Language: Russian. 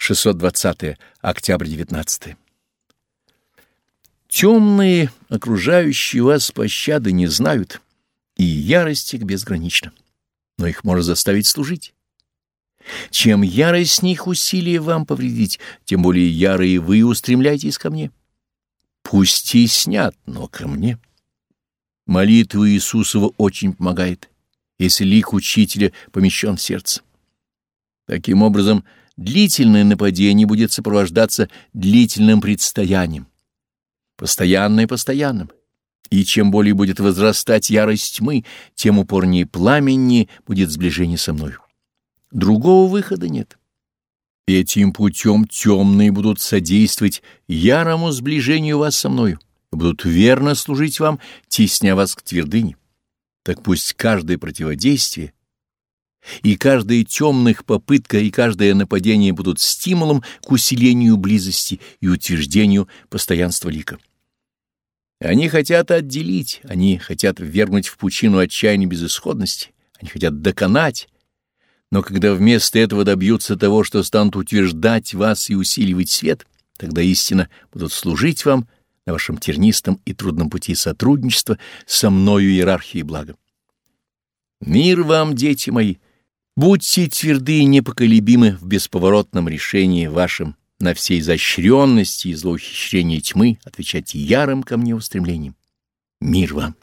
620. Октябрь 19. Темные, окружающие вас пощады не знают, и ярость их безгранична, но их можно заставить служить. Чем ярость них усилие вам повредить, тем более ярые вы устремляйтесь ко мне. Пусть и снят, но ко мне. Молитва Иисусова очень помогает, если лик учителя помещен в сердце. Таким образом, длительное нападение будет сопровождаться длительным предстоянием, постоянное постоянным. И чем более будет возрастать ярость тьмы, тем упорнее пламеннее будет сближение со мною. Другого выхода нет. Этим путем темные будут содействовать ярому сближению вас со мною и будут верно служить вам, тесня вас к твердыне. Так пусть каждое противодействие и каждая темных попытка и каждое нападение будут стимулом к усилению близости и утверждению постоянства лика. Они хотят отделить, они хотят ввергнуть в пучину отчаяния безысходности, они хотят доконать, но когда вместо этого добьются того, что станут утверждать вас и усиливать свет, тогда истинно будут служить вам на вашем тернистом и трудном пути сотрудничества со мною иерархией блага. Мир вам, дети мои! Будьте тверды и непоколебимы в бесповоротном решении вашем на всей изощренности и злоухищрении тьмы, отвечайте ярым ко мне устремлением. Мир вам!